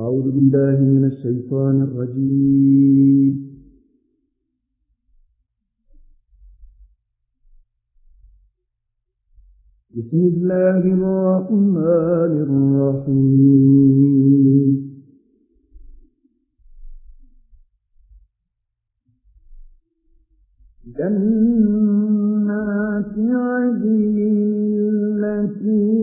أعوذ بالله من الشيطان الرجيم. بسم الله الرحمن الرحيم. جنات عدن التي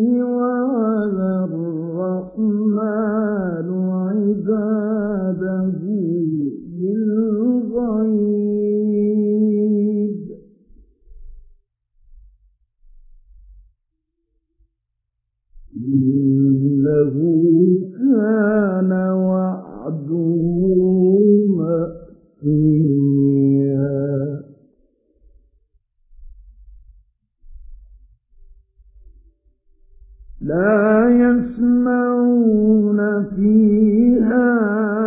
لا يسمعون فيها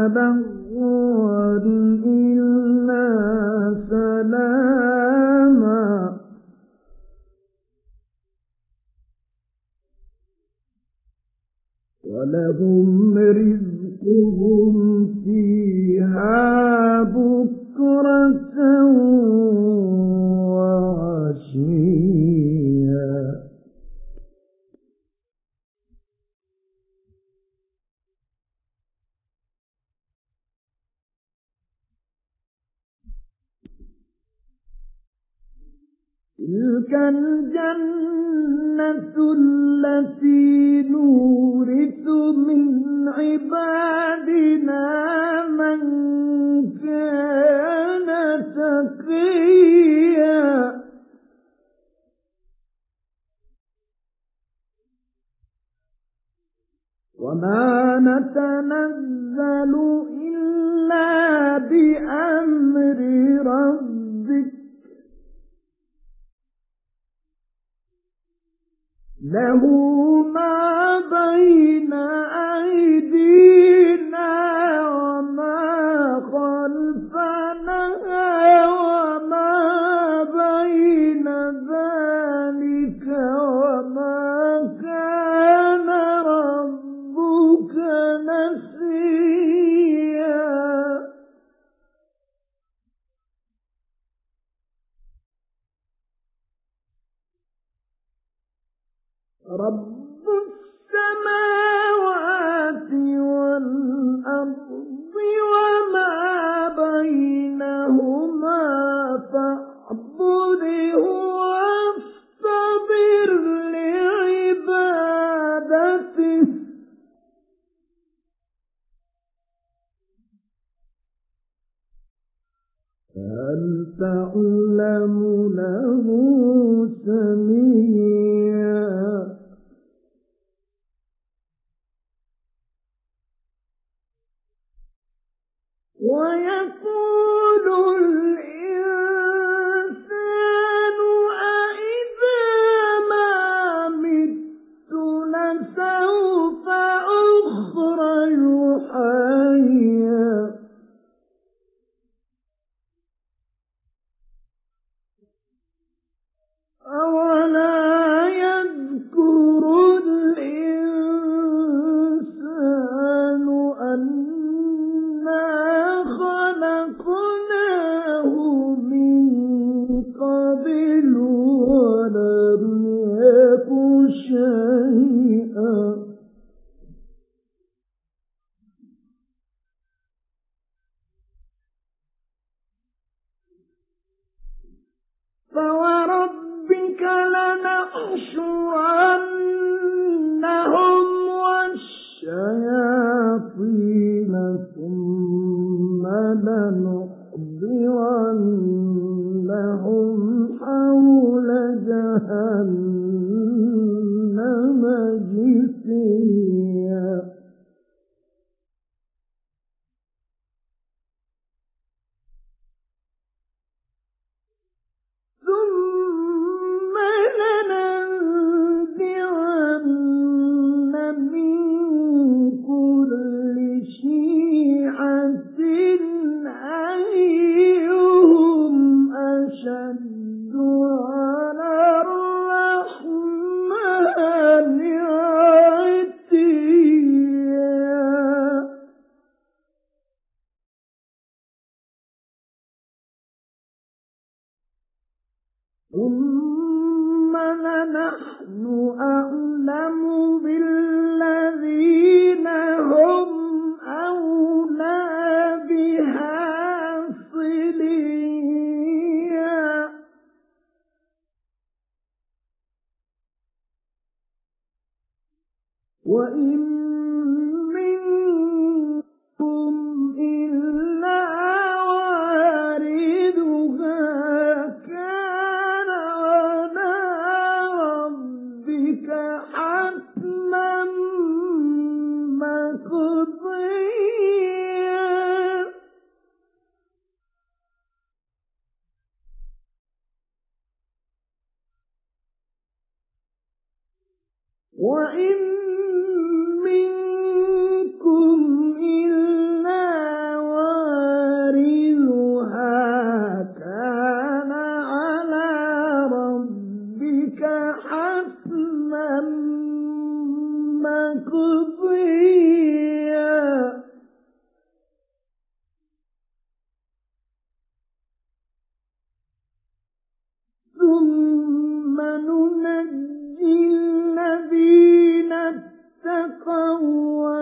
لغوا إلا سلاما. ولهم رزقهم فيها بكرة وعشيا. تلك الجنة التي نورث من عبادنا من كان تقيا. وما نتنزل له ويقول لنحشرنهم والشياطين ثم لنحضرنهم حول جهنم جثيا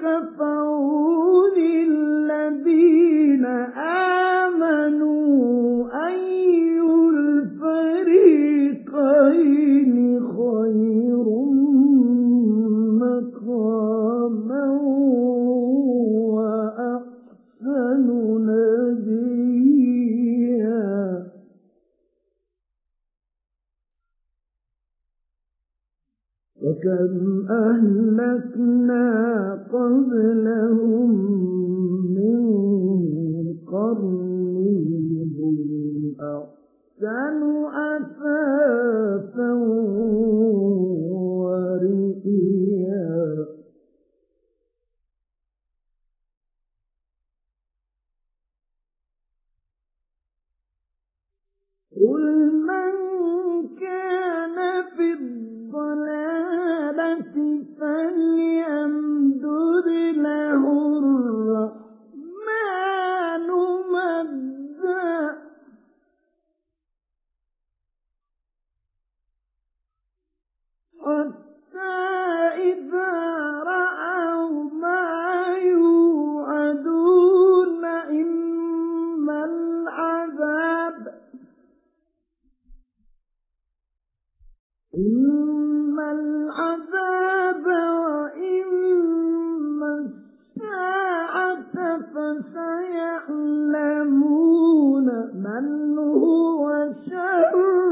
كفر وكم أهلكنا قبلهم من قرنهم أحسن أثاثا ورئيا. قل من فليمدد له هو شر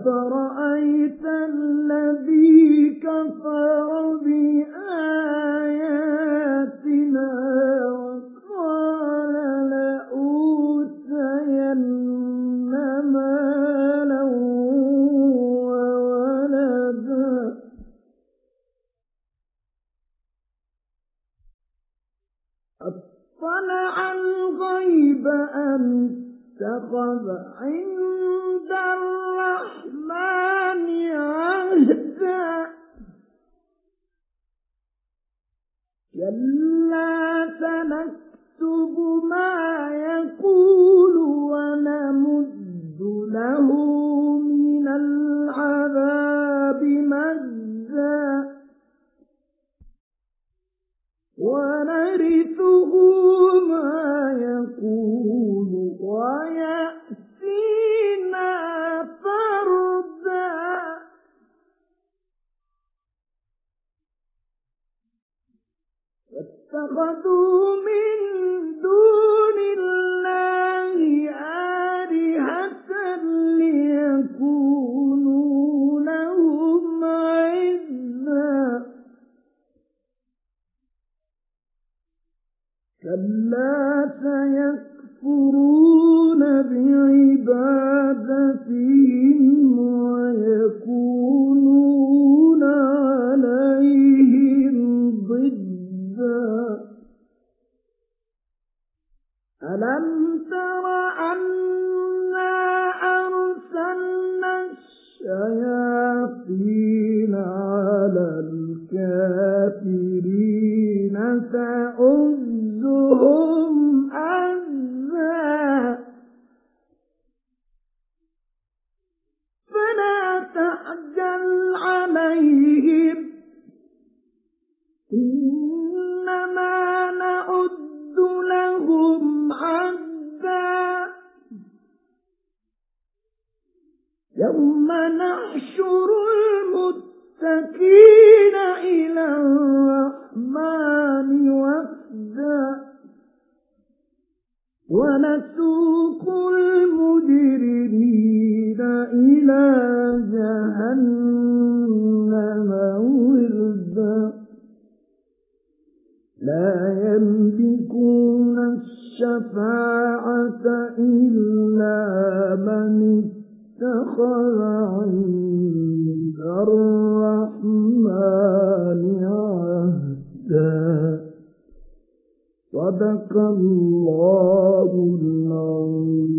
أفرأ كلا واتخذوا من دون الله آلهة ليكونوا لهم عزا كلا سيكفرون بعبادتهم. الكافرين تؤزهم أزا فلا تعجل عليهم. إنما نعد لهم عدا يوم نحشر المتقين إلى الرحمن وفدا ونسوق المجرمين إلى جهنم وردا لا يملكون الشفاعة إلا من الرحمن عهدا. صدق الله العظيم.